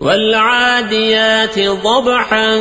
والعاديات ضبحا